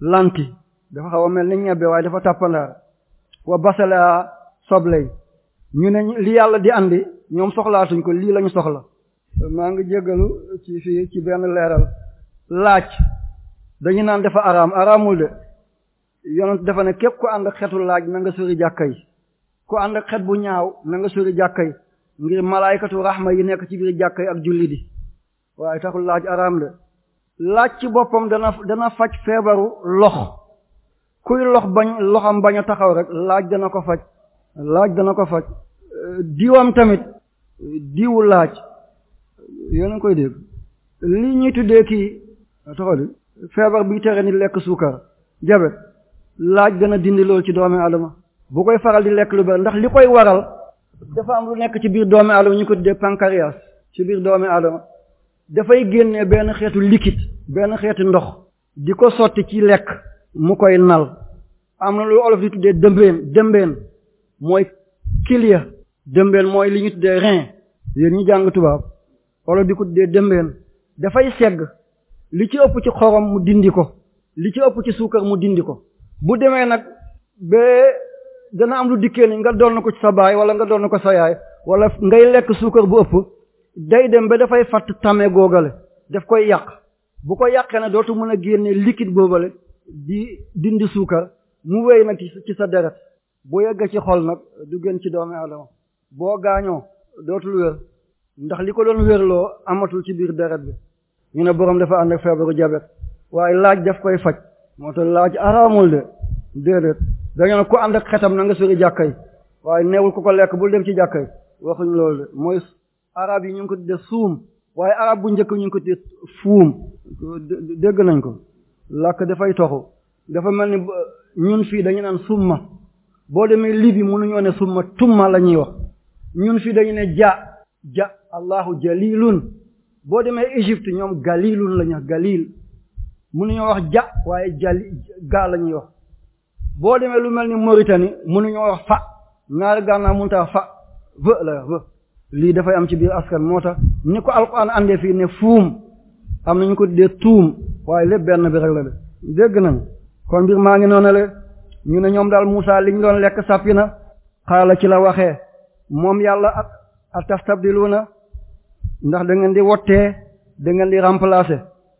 lanti dafa xaw a mel ni ñebbe waaye dafa tàppandaar wa basala sobley ñu ne li yàlla di andi ñoom soxlaatuñ ko lii lañu soxla maa ngi jéggalu ci fii ci benn leeral laaj dañu naan dafa araam araamul de yonent dafa ne képp ku ànd ak xetu laaj na nga sori jàkka yi ku ànd ak xet bu ñaaw na nga sori jàkka yi ngir malaykatu rahma yi nekk ci biir jàkka yi ak julli di waaye taxul laaj araam de laaj ci boppam dana dana faj feebaru lox kuy lox bañ loxam bañ a taxaw rek laaj dana ko faj laaj dana ko faj euh, diwam tamit diwu laaj yéen a koy dégg li ñuy tuddee kii taxaw di feebar bi tere ni lekk suukar jabet laaj dana dindi loolu ci doomi aadama bu koy faral di lekk lu bari ndax li koy waral dafa am lu nekk ci biir doomi aadama ñu ko tuddee pancréas ci biir doomi aadama dafay génnee benn xeetu liquide benn xeetu ndox di ko sotti ci lekk mu koy nal am na lu olof di tuddee dëmbeen dëmbeen mooy kilia dëmbeen mooy li ñu tuddee rein yéen ñu jàng tubaab wala di ko tuddee dëmbeen dafay segg li ci ëpp ci xorom mu dindi ko li ci ëpp ci suukar mu dindi ko bu demee nag ba dana am lu dikkee ni nga doon na ko ci sa baay wala nga doon na ko sa yaay wala ngay lekk suukar bu ëpp day dem ba dafay fatt tame googale daf koy yàq bu ko yàqee na dootu mën a génne liquide boobale di dindi suukar mu wéy nag ci sa deret bu yegg ci xol nag du gën ci doomi aadama boo gaañoo dootul wér ndax li ko doon wérloo amatul ci biir deret bi ñu ne borom dafa ànd ak feebaru jabet waaye laaj daf koy faj moo tax laaj araamul de déedéet dañoo ne ku ànd ak xetam na nga sori jàkka yi waaye neewul ku ko lekk bul dem ci jàkka yi waxuñ loolu de mooy arab yi ñu ngi ko tudde suum waaye arab bu njëkk ñu ngi ko tudde fuum dégg nañ ko làkk dafay toxu dafa mel ni ñun fii dañu naan summa boo demee libi mënuñoo ne summa tumma la ñuy wax ñun fii dañu ne ja ja allahu jalilun boo demee Égypte ñoom galilun la ñuy wax galil mënuñoo wax ja waaye jali ga la ñuy wax boo demee lu mel ni Mauritanie mënuñoo wax fa ñaari gànnaaw mënut a fa vë la vë lii dafay am ci biir askan moo tax ni ko alquran andee fii ne fuum am nañu ko dee tuum waaye lépp benn bi rek la de dégg nañ kon mbir maa ngi noonu le ñu ne ñoom daal Musaa liñ doon lekk sàppi na xaala ci la waxee moom yàlla ak atastabdiluuna ndax da ngeen di wottee da ngeen di remplacer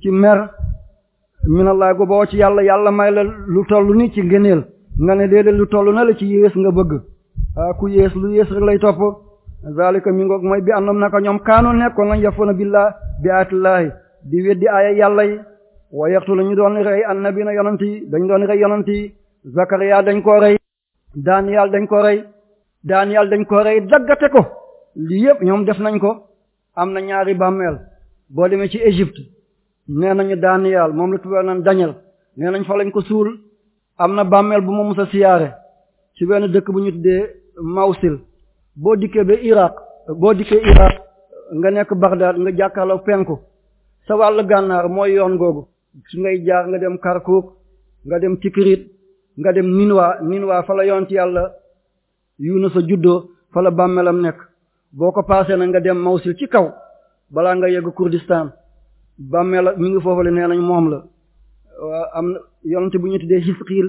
ci mer minallah gu boo ci yàlla yàlla may la lu toll ni ci ngëneel nga ne déedéet lu toll na la ci yées nga bëgg ah, ku yées lu yées rek lay topp zalika mi ngoog mooy bi andoom naka ñoom kaanu nekkoon nañ yafuna billah bi aatillaahi di weddi aaya yàlla yi wa yaqtulu ñu doon rey annabina yonent yi dañ doon rey yonent yi zakariya dañ koo rey Daniel dañ ko rey Daniel dañ ko rey daggate ko lii yëpp ñoom def nañ ko am na ñaari bàmmeel boo demee ci Égypte nee nañu Daniel moom la tubaab naan Daniel nee nañ fa lañ ko suul am na bàmmeel bu ma mës a siyaare ci benn dëkk bu ñu tuddee Mawsil boo dikkee ba Irak boo dikkee Irak nga nekk Bagdad nga jàkkaarloo penku sa wàllu gànnaar mooy yoon googu su ngay jaar nga dem Karkuk nga dem Tikrit nga dem Ninwa Ninwa fa la yonent yàlla Yunus a juddoo fa la bàmmeelam nekk boo ko paasee na nga dem Mawsil ci kaw balaa nga yegg Kurdistan bàmmeel mi ngi foofu la nee nañ moom la am na yonent bu ñu tuddee Hisqiil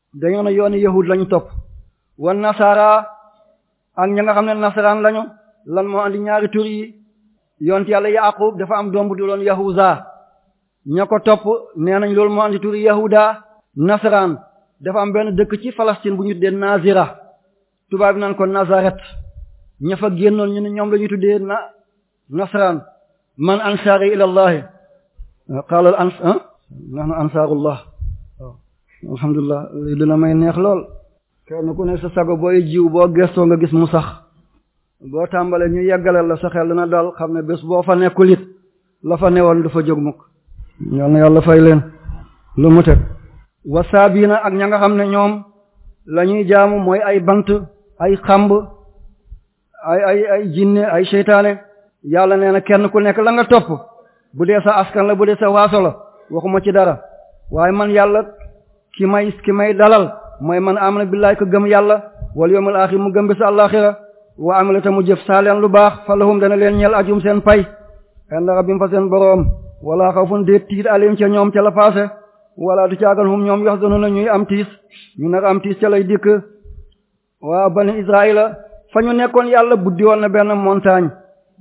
dañoo ne yooni yahud lañu topp wan nasara ak ña nga xam ne nasaraan lañu lan moo andi ñaari tur yi yont yàlla yaqub dafa am doom bu du loon yahuza ña ko topp nee nañ loolu moo andi tur yahuda nasaraan dafa am benn dëkk ci Palestine bu ñu tuddee Nazira tubaab bi naan ko Nazareth ña fa génnoon ñu ne ñoom la ñu tuddee na nasraan man ansaari ila allahi qaala al ans ah? nahnu ansaarullah alhamdulilah lii dina may neex lool kenn ku ne sa sago booy jiw boo gestoo nga gis mu sax boo tàmbalee ñu yeggalal la sa xel dina daal xam ne bés boo fa nekkul it la fa newoon du fa jóg mukk yal na yàlla fay leen lu mu teg wasaabiina ak ña nga xam ne ñoom la ñuy jaamu mooy ay bant ay xamb ay ay ay jinne ay seytaane yàlla nee na kenn ku nekk la nga topp bu dee sa askan la bu dee sa waaso la waxuma ci dara waaye man yàlla ki may ki may dalal mooy man amana billahi ko gëm yàlla wal yawmil axir mu gëm bi sa àllaxira wa amila ta mu jëf saa leen lu baax fa lahum dana leen ñeel ajum seen pay inda rabbim fa seen boroom wala xawfun déet tiit alim ca ñoom ca la faase wala du caagan hum ñoom yox danu na ñuy am tiis ñu nar am tiis ca lay dikk waa bani israila fa ñu nekkoon yàlla buddi woon na benn montagne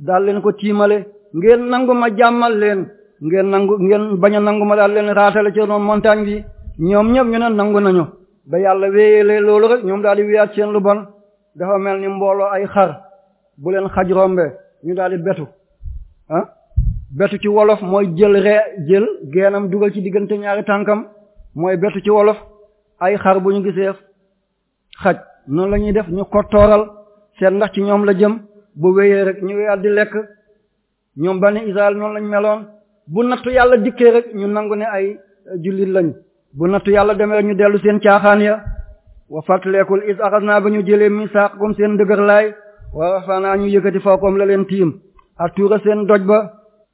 daal leen ko tiimale ngeen nangu ma jàmmal leen ngeen nangu ngeen bañ a nangu ma daal leen raatale ci noonu montagne bi ñoom ñëpp ñu ne nangu nañu ba yàlla wéyelee loolu rek ñoom daal di wéyaat seen lu bon dafa mel ni mbooloo ay xar bu leen xaj rombe ñu daal di betu ah betu ci wolof mooy jël ree jël geenam dugal ci diggante ñaari tànkam mooy betu ci wolof ay xar bu ñu gisee xaj noonu la ñuy def ñu ko tooral seet ndax ci ñoom la jëm bu wéyee rek ñu wéyaat di lekk ñoom bani Israël noonu lañ meloon bu nattu yàlla dikkee rek ñu nangu ne ay eh, jullit lañ bu nattu yàlla demee rek ñu dellu seen caaxaan ya wa fàttaleekul is axas naa ba ñu jëlee misaaqakum seen dëgër laay wa rafanaa ñu yëkkati fawqam la leen tiim ak tuura seen doj ba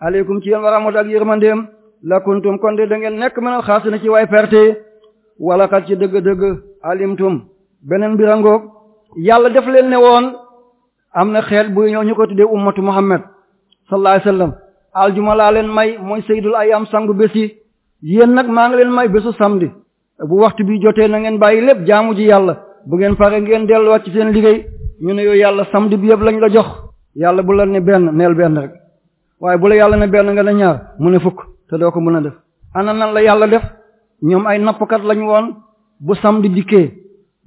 aleykum ci yéen wa rahmatu ak yërmandeem la kuntum kon de da ngeen nekk mën a xaasina ci way perte wala xat ci dëgg-dëgg alimtum beneen birangoog yàlla def leen ne woon am na xeet buy ñëw ñu ko tuddee ummatu muhammad sallallahu alayhi wasallam aljuma laa leen may mooy sayyidul ayam sangu bés yi yéen nag maa ngi leen may bésu samedi bu waxtu bi jotee na ngeen bàyyi lépp jaamu ji yàlla bu ngeen pare ngeen delluwaat ci seen liggéey ñu ne yow yàlla samedi bi yëpp lañ la jox yàlla bu la ne benn neel benn rek waaye bu la yàlla ne benn nga ne ñaar mu ne fukk te doo ko mën a def ana nan la yàlla def ñoom ay nappkat lañu woon bu samedi dikkee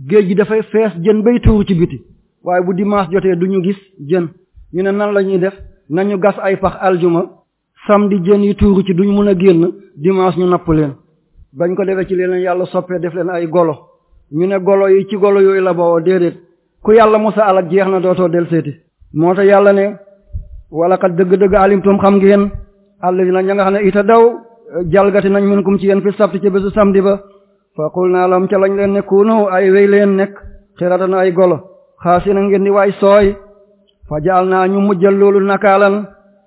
géej gi dafay fees jën bay tuuru ci biti waaye bu dimanche jotee du ñu gis jën ñu ne nan la ñuy def nañu gas ay pax aljuma samedi jën yi tuuru ci duñ mën a génn dimanche ñu napp leen bañ ko defee ci leen yàlla soppee def leen ay golo ñu ne golo yi ci golo yooyu la bawoo déedéet ku yàlla musa alak jeex na dootoo del seeti moo tax yàlla ne wala kat dëgg-dëgg alimtum xam ngeen àll yi nag ña nga xam ne ita daw jalgati nañ min kum ci yéen fi sabti ci bésu samedi ba fa qul naa lam ca lañ leen ne kuunu ay wéy leen nekk xiratan ay golo xaasi na ngeen di waay sooy fa jaal naa ñu mujjal loolu nakaalan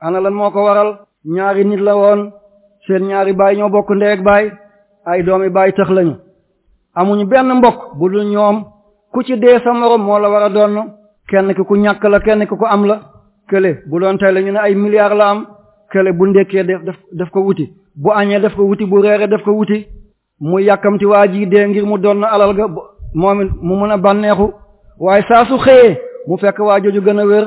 ana lan moo ko waral ñaari nit la woon seen ñaari baay ñoo bokk ndey ak baay ay doomi baay tëx lañu amuñu benn mbokk bu dul ñoom ku ci dee sa morom moo la war a doon kenn ki ku ñàkk la kenn ki ku am la kële bu doon tey la ñu ne ay milliards la am kële bu ndekkee def def ko wuti bu añee def ko wuti bu reeree def ko wuti mu yàkkamti waa ji dee ngir mu doon alal ga moom it mu mën a bànneexu waaye saa su xëyee mu fekk waa jooju gën a wér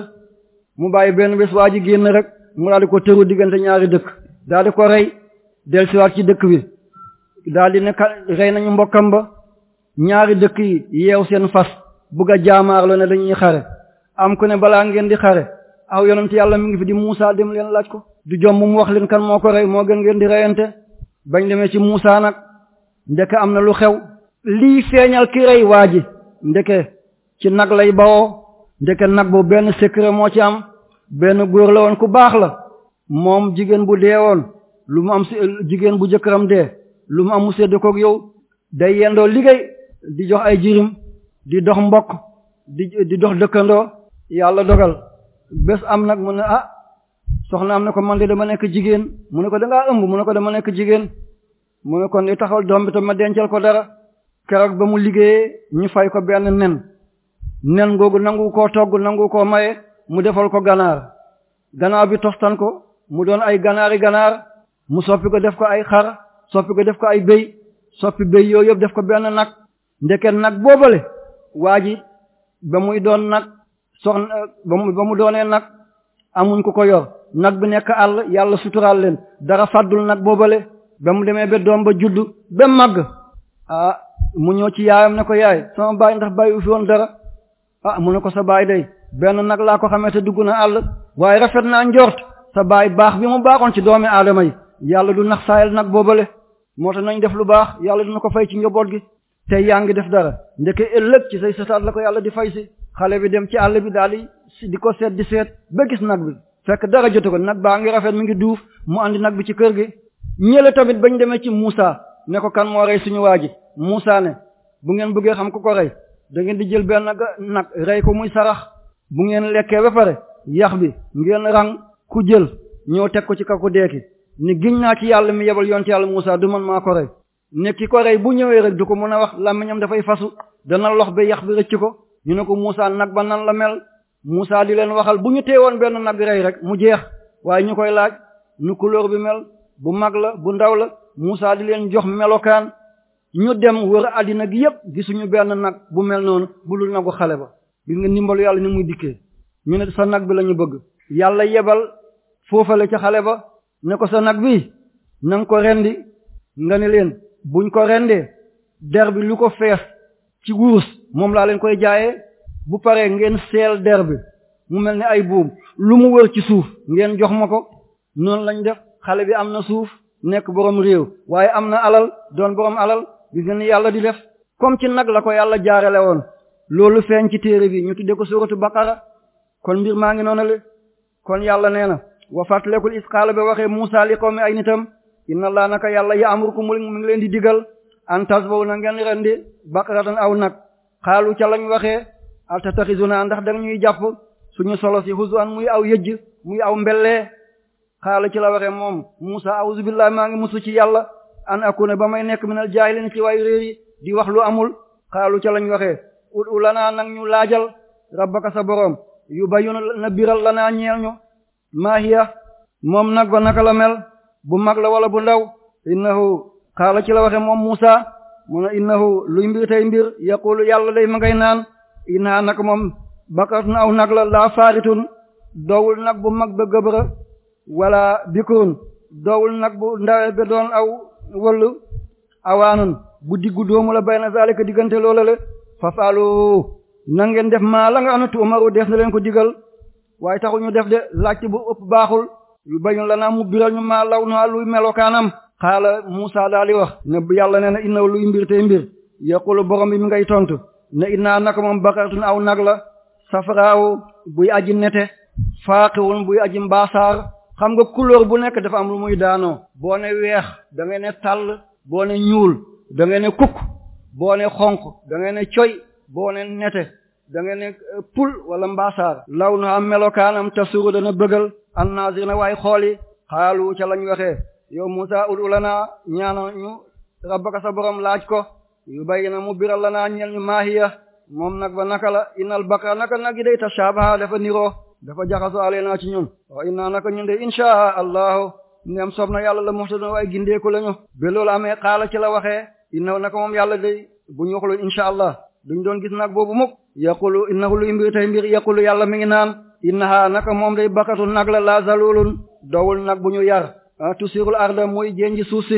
mu bàyyi benn bés waa ji génn rek mu daal di ko tëru diggante ñaari dëkk daal di ko rey dellusiwaat ci dëkk bi daal di ne rey nañu mbokkam ba ñaari dëkk yi yeew seen fas bugg a jaamaarloo ne dañuy xare am ku ne balaa ngeen di xare aw yonent yàlla mi ngi fi di Muusa dem leen laaj ko du jom mu wax leen kan moo ko rey moo gën ngeen di reyante bañ demee ci Muusa nag ndeke am na lu xew lii feeñal ki rey waa ji ndeke ci nag lay bawoo ndeke nag bu benn secret moo ci am benn góor la woon ku baax la moom jigéen bu dee woon lu mu am jigéen bu jëkkëram dee lu mu am mu sédd koog yow day yendoo liggéey di jox ay jirim di dox mbokk di di dox dëkkandoo yàlla dogal bés am nag mu ne ah soxna am na ko man de dama nekk jigéen mu ne ko dangaa ëmb mu ne ko dama nekk jigéen mu ne kon di taxawal doom bi tam ma dencal ko dara keroog ba mu liggéeyee ñu fay ko benn nen nen googu nangu koo togg nangu koo maye mu defal ko ganaar ganaar bi tostan ko mu doon ay ganaari ganaar mu soppi ko def ko ay xar soppi ko def ko ay béy soppi béy yooyu yëpp def ko benn nag ndeket nag boobale waa ji ba muy doon nag soxna ba mu ba mu doonee nag amuñ ko ko yor nag bi nekk àll yàlla suturaal leen dara fàddul nag boobale ba mu demee ba doom ba juddu ba màgg ah mu ñëw ci yaayam ne ko yaay sama baay ndax bàyyi fi woon dara ah mu ne ko sa baay day benn nag laa ko xamee te dugg na àll waaye rafet naa njort sa baay baax bi mu baaxoon ci doomi aadama yi yàlla du nax saayal nag boobale moo tax nañ def lu baax yàlla dina ko fay ci njaboot gi te yaa ngi def dara ndeke ëllëg ci say setaat la ko yàlla di fay si xale bi dem ci àll bi daal di di ko seet di seet ba gis nag bi fekk dara jotu ko nag baa ngi rafet mi ngi duuf mu andi nag bi ci kër gi ñële tamit bañ demee ci Muusa ne ko kan moo rey suñu waa ji Muusa ne bu ngeen bëggee xam ku ko rey da ngeen di jël benn nag rey ko muy sarax bu ngeen lekkee ba pare yax bi ngeen rang ku jël ñëw teg ko ci kaw ku deeki ni giñ naa ci yàlla mi yebal yoon ci yàlla Musaa du man maa ko rey ne ki ko rey bu ñëwee rek du ko mën a wax làmmiñam dafay fasu dana lox ba yax bi rëcc ko ñu ne ko Musaa nag ba nan la mel Musaa di leen waxal bu ñu teewoon benn nag rey rek mu jeex waaye ñu koy laaj nu couleur bi mel bu mag la bu ndaw la Musaa di leen jox melokaan ñu dem wër àddina gi yépp gisuñu benn nag bu mel noonu bu dul nagu xale ba gis nga ndimbalu yàlla ni muy dikkee ñu ne sa nag bi la ñu bëgg yàlla yebal foofale ca xale ba ne ko sa nag bi na nga ko rendi nga ne leen buñ ko rendee der bi lu ko fees ci wurus moom laa leen koy jaayee bu paree ngeen seel der bi mu mel ni ay buum lu mu wër ci suuf ngeen jox ma ko noonu lañ def xale bi am na suuf nekk borom réew waaye am na alal doon borom alal gis nga ni yàlla di def comme ci nag la ko yàlla jaarale woon loolu feeñ ci téere bi ñu tuddee ko suratu baqara kon mbir maa ngi noonu le kon yàlla nee na wa fàttalekul isqaala ba waxee Musa li qawmi ay nitam inna laa naka yàlla ya amurku mu ngi leen di digal an tasbaw na ngeen rendi baqaratan aw nag xaalu ca lañ waxee altattaxizuna ndax da ñuy jàpp suñu solo si xusu an muy aw yëjj muy aw mbellee xaala ci la waxee moom Musa a'udhu billahi maa ngi musu ci yàlla an akuna ba may nekk minal jaahilin ci way réer yi di wax lu amul xaalu ca lañ waxee ut u lanaa nag ñu laajal rabbaka sa boroom yu bayu na biral lanaa ñeel ñu maa hiya moom nag ba naka la mel bu mag la wala bu ndaw innahu xaala ci la waxe moom Musa mu ne innahu luy mbir tey mbir yaqulu yàlla day ma ngay naan inaa nag moom baqaratun aw nag la laa faaritun doowul nag bu mag ba gëbëra wala bikurun doowul nag bu ndawe ba doon aw wëllu awaanun bu diggu doomu la bayna zalika diggante loola la fafalu na ngeen def maa la nga anu tuumaru def na leen ko digal waaye taxul ñu def de laajte bu ëpp baaxul yu bañul la naa mu biral ñu maa law nu luy melokaanam xaala Musa daal di wax ne yàlla nee na inna luy mbir tey mbir yaqulu borom bi mi ngay tontu ne inna naka moom baqaratun aw nag la safraaw buy aji nete faaqiwun buy aji mbaasaar xam nga couleur bu nekk dafa am lu muy daanoo boo ne weex da ngay ne tàll boo ne ñuul da ngay ne kukk boo ne xonq da ngay ne coy boo ne nete da ngay ne euh, pul wala mbaasaar law nu am melokaanam tasuru dana bëggal annazir na waay xool yi xaalu ca lañ waxee yow Musa udu lana ñaanal ñu rabbaka sa borom laaj ko yu bàyyi na mu biral la naa ñel ñu maahiya moom nag ba naka la innal baqara naka nag yi day tashabaha dafa niroo dafa jaxasoo ale naa ci ñun wa inna naka ñun de insha allahu neem soob na yàlla la muhtadun waaye gindeeku lañu ba loolu amee xaala ci la waxee innahu naka moom yàlla day bu ñu waxlu insha allah duñ doon gis nag boobu mukk yaqulu innahu lu mbir tey mbir yaqulu yàlla mi ngi naan innaha naka moom day bakatu nag la la zalulun dowul nag bu ñu yar ah, tusirul arda muy jenji suuf si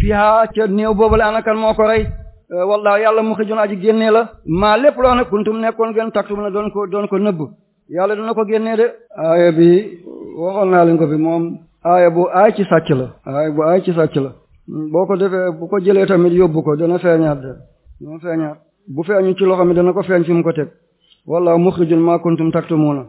fiha ca néew boobu la anakan moo ko rey eh, wallaahu yàlla mu xijun aji génnee la maa lépp loo ne kuntum nekkoon ngeen taktum na doon ko doon ko nëbb yàlla dina ko génnee de aaya bi waxoon naa leen ko fi moom aaya bu aay ci sàcc la aaya bu aay ci sàcc la boo ko defee bu ko jëlee tamit yóbbu ko dana feeñaat de dana feeñaat bu feeñu ci loxo mi dana ko feeñ fi mu ko teg wallaahu muxrijun maa kuntum taktumuna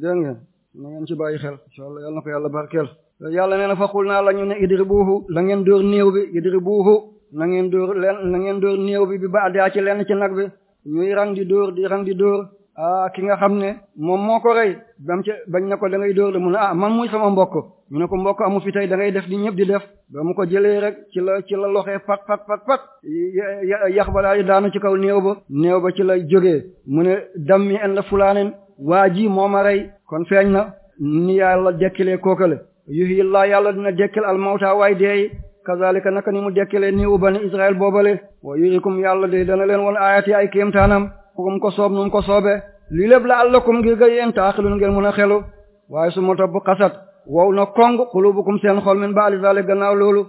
dégg ngeen na ngeen ci bàyyi xel insha allah yàlla na ko yàlla barkeel yàlla nee na faqul naa la ñu ne idribuhu la ngeen dóor néew bi idribuhu na ngeen dóor leen na ngeen dóor néew bi bi ba daa ci lenn ci nag bi ñuy rang di dóor di rang di dóor ah ki nga xam ne moom moo ko rey bam ca bañ na ko da ngay dóor la mu ne ah man muy sama mbokk mu ne ko mbokk amu fi tey da ngay def di ñëpp di def ba mu ko jëlee rek ci la ci la loxee pat pat pat pat yax ba daal di daanu ci kaw néew ba néew ba ci la jógee mu ne dammi en la fulaanen waa ji moo ma rey kon feeñ na ni yàlla dekkilee kookale yuhyi laa yàlla dina dekkil almawta waay deey kazalika naka ni mu dekkilee ni ubani israel boobale wa yurikum yàlla de dana leen won ayati ay kéemtaanam kum ko soob num ko soobe lii lépp la allakum ngir ga yéen taaxilun ngeen mën a xelu waaye su ma topp xasat wow na kong xulubukum seen xol min baali zalik gannaaw loolu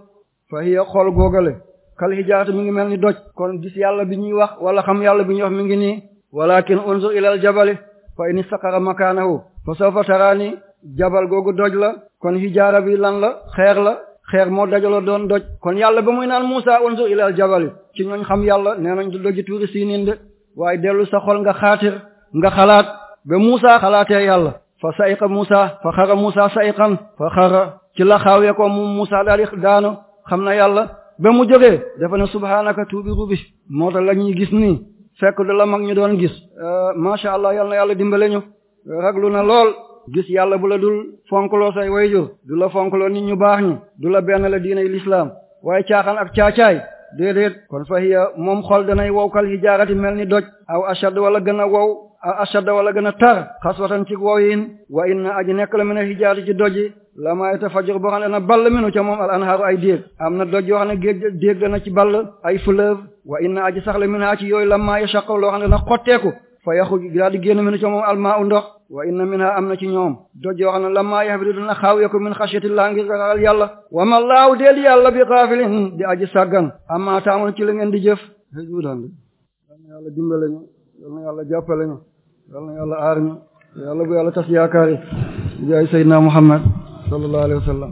fa hiya xool googale kal hijaarati mi ngi mel ni doj kon gis yàlla bi ñuy wax wala xam yàlla bi ñuy wax mi ngi nii walakin unzur ilal jabali fa in istaqara makanahu fa sawfa tarani jabal googu doj la kon hijaara bi lan la xeer la xeer moo dajaloo doon doj kon yàlla ba muy naan Musa unzur ilal jabali ci ñooñ xam yàlla nee nañ du doji tuuri siinin de waaye dellu sa xol nga xaatir nga xalaat ba Musa xalaatee yàlla fa sayiqa Musa fa xara Musa sayiqan fa xara ci la xaawee ko mu Musa daal di daanu xam na yàlla ba mu jógee dafa ne subhaanaka tuubi rubi moo tax la ñuy gis nii fekk du la mag ñu doon gis euh, macha allah yal na yàlla dimbale ñu raglu na lool gis yàlla bu la dul fonkloo say wayjur du la fonkloo nit ñu baax ñi du la benn la diinay lislaam waaye caaxaan ak caacaay déedéet kon fa hiya moom xol danay wow kal hijaarati mel ni doj aw ashad wala gën a wow aw ashad wala gën a tar xaswatan ci wow yin wa inna aji nekk la mën a hijaarati ci doji la ma yatafajjaru boo xam ne dana ball minu ca moom al anhaaru ay déeg am na doj yoo xam ne géej déeg dana ci ball ay fleuve wa inna aji sax la minaa ci yooyu la ma yashaqaw loo xam ne dana xotteeku fa yaxu daal di génn minu ci moom almaa u ndox wa inna minha am na ci ñoom doj yoo xam ne lammaa yahbitu dina xaaw yaku min xasyatillah ngir ragal yàlla wa ma laaw deel yàlla bi xaafilin di aji sàggan amma taamoon ci la ngeen di jëf juutaan bi yal na yàlla dimbale ñu yal na yàlla jàppale ñu yal na yàlla aar ñu yàlla bu yàlla tas yaakaar yi jaay sayyidina muhammad sallallahu alayhi wa sallam